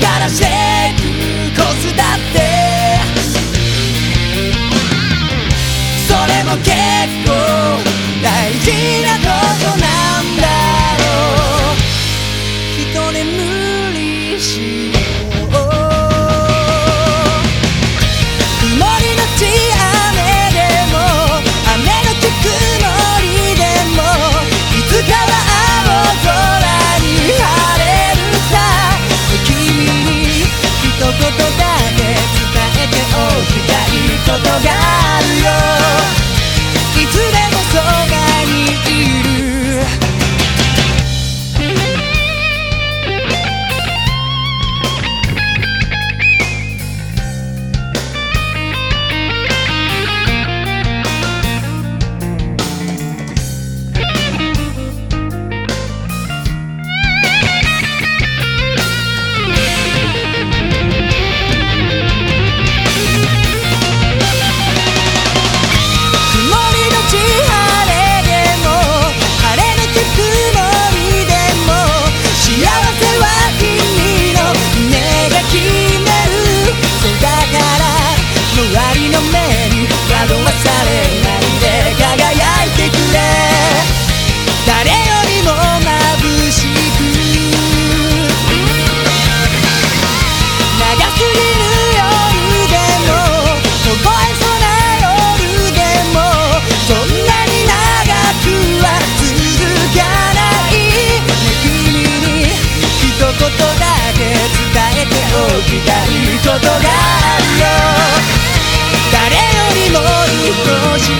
からシェコスだってことがあるよ。誰よりも愛しい。